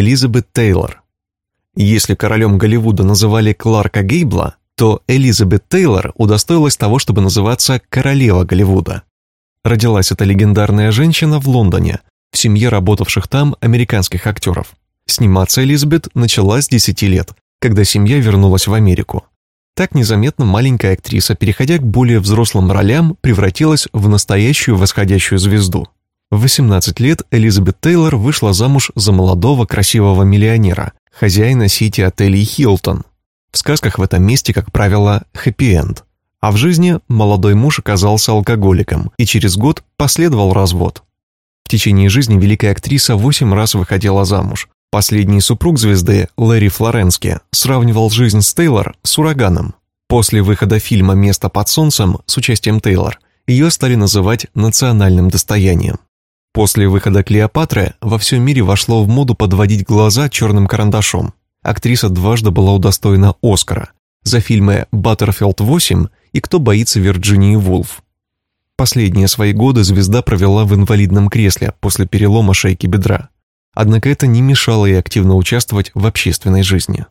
Элизабет Тейлор. Если королем Голливуда называли Кларка Гейбла, то Элизабет Тейлор удостоилась того, чтобы называться королева Голливуда. Родилась эта легендарная женщина в Лондоне, в семье работавших там американских актеров. Сниматься Элизабет начала с 10 лет, когда семья вернулась в Америку. Так незаметно маленькая актриса, переходя к более взрослым ролям, превратилась в настоящую восходящую звезду. В 18 лет Элизабет Тейлор вышла замуж за молодого красивого миллионера, хозяина сети отелей «Хилтон». В сказках в этом месте, как правило, хэппи-энд. А в жизни молодой муж оказался алкоголиком и через год последовал развод. В течение жизни великая актриса восемь раз выходила замуж, Последний супруг звезды, Лэри Флоренски, сравнивал жизнь с Тейлор с ураганом. После выхода фильма «Место под солнцем» с участием Тейлор ее стали называть национальным достоянием. После выхода «Клеопатры» во всем мире вошло в моду подводить глаза черным карандашом. Актриса дважды была удостоена Оскара за фильмы «Баттерфилд 8» и «Кто боится Вирджинии Вулф». Последние свои годы звезда провела в инвалидном кресле после перелома шейки бедра. Однако это не мешало ей активно участвовать в общественной жизни.